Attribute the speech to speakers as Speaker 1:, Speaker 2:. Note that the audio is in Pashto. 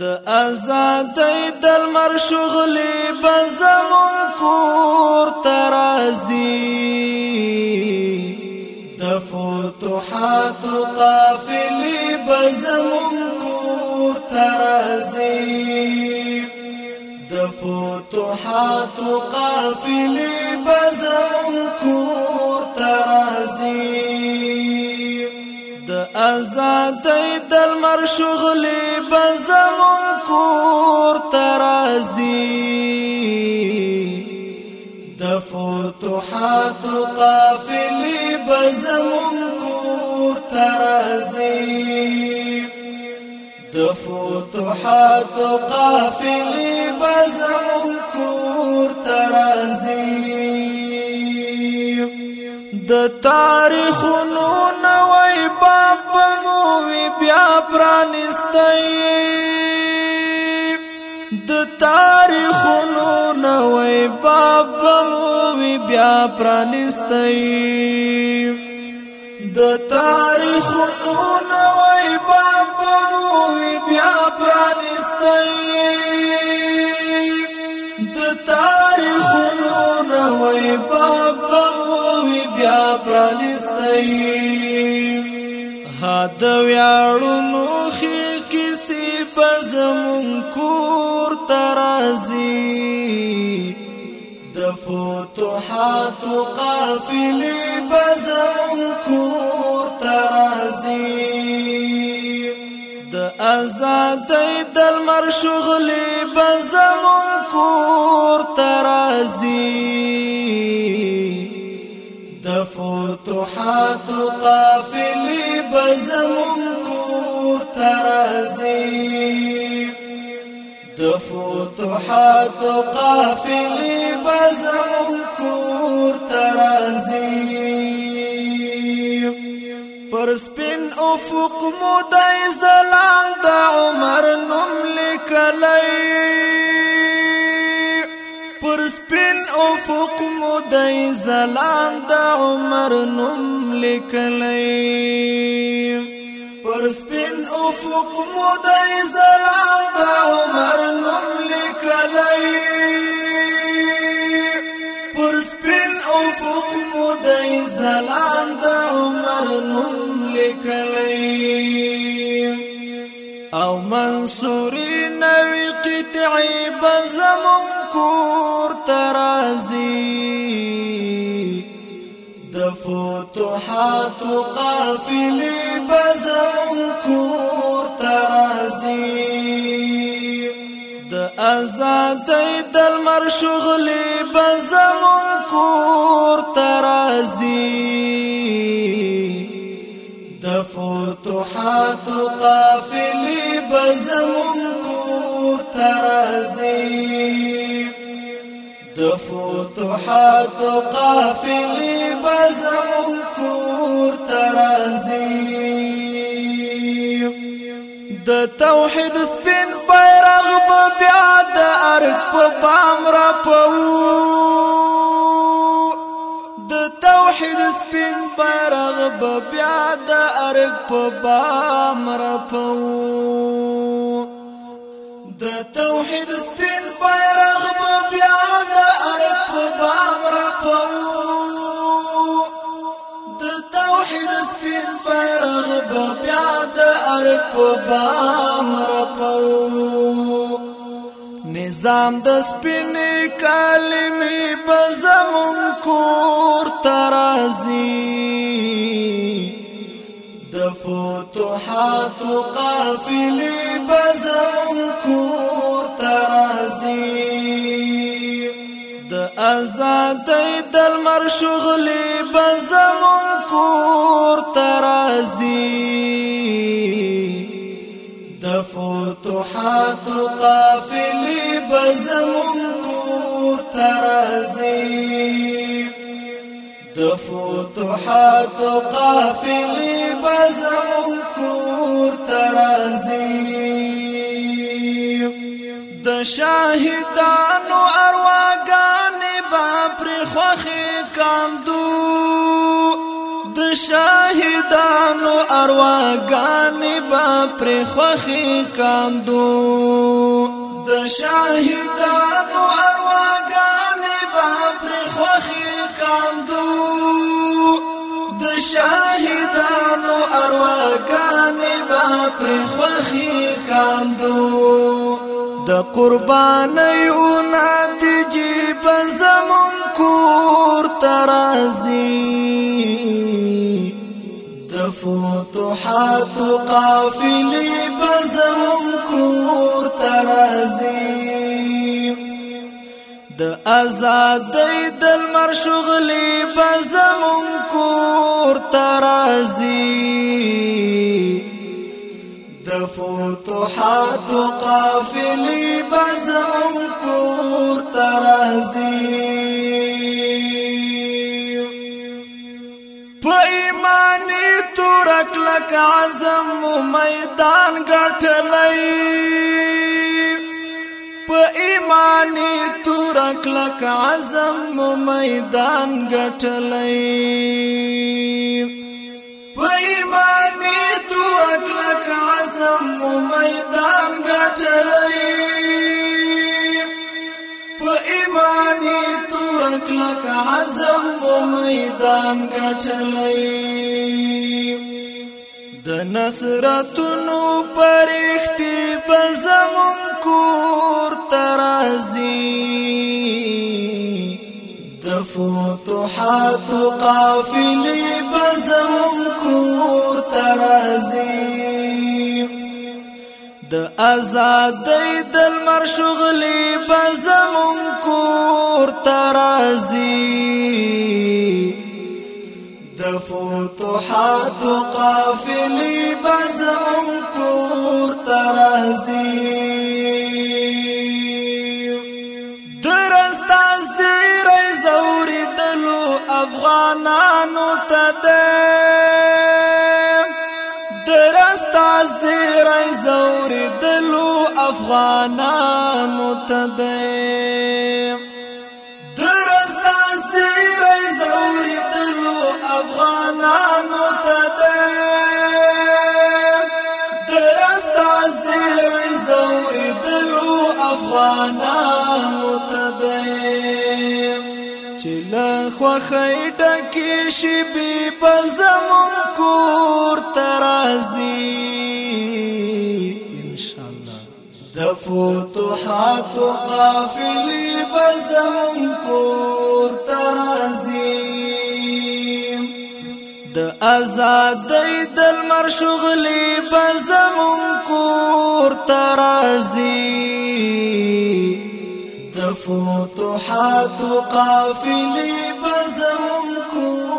Speaker 1: د آزادۍ د لمر شغلې بزمون کور ترازی د فتوحات قافلې بزمون کور ترازی د فتوحات قافلې بزمون کور ترازی د آزادۍ دلمر شغلی بزمون کور ترازی د فتوحات قافلی بزمون کور ترازی د فتوحات قافلی بزمون کور ترازی د تاریخونو وی بیا پرانستای د تاریخونو نو وی باب مو وی بیا پرانستای د تاریخونو نو وی باب مو وی بیا پرانستای د تاریخونو نو وی باب د ویاړونو خې کیسې پزمون کور ترازی د فتوحات قافلې پزمون کور ترازی د آزادۍ د مرشغلې پزمون کور ترازی حد قافلی بزم کور ترازی فرسپین افق مدای زلان دا عمر نم لکلی فرسپین افق مدای زلان دا عمر نم لکلی پسپین افق مو د زرا عمر نملك لیکلای پسپین افق مو د زرا عمر نملك لیکلای او منصور نوی قطعی بزمون فتوحات قافل بزم کور ترازی د آزادۍ د مرشغلې بزم کور ترازي الحاد قافلی بزمون کور ترازی د توحيد سبين بیرغ به بیا د ارک په بام را پو د توحید سپین بیرغ به بام پبام رپو نظام د سپینې کلمې بزمون کور ترازی د فتوحات قافلې بزمون کور ترازی د آزادۍ د مرشغلې بزمون کور ترازی زمون کور ترازی د فتوحات قافلې بزمون کور ترازی د شاهدانو ارواګان با پر خوخي کاندو د شاهدانو ارواګان با پر خوخي کاندو شاهدانو ارواګانې به پرې خوښې کاندو د شاهدانو ارواګانې به پرې خوښې کاندو د قربانیو نتیجې به زمون کور ته راځي د فتوحاتو قافلې ازادی دل مرشغلی بزمون کور ترازی د فتوحات قافلی بزمون کور ترازی پایمانی تورک لک عزم میدان گټلای په ایمانی کلک عزم میدان گټلې پېمان تو کلک عزم میدان گټلې پېمان تو کلک عزم میدان گټلې د نصرتونو پرختي بزمونکو تو قافلی بزمون کور ترازی د ازادۍ د مر شغلې بزمون کور ترازی د فتوحات قافلی بزمون کور ترازی مسلمانانو ته دی درستا سیرې زوري دلو افغانانو ته دی درستا سیرې زوري دلو افغانانو ته دی چې له خوخې ډکې شي به زمون کور ترازی فتوحات قافلې بزمن كور ترازيم د ازاد د لمر شغلې بزمن كور ترازيم د فتوحات قافلې بزمن كور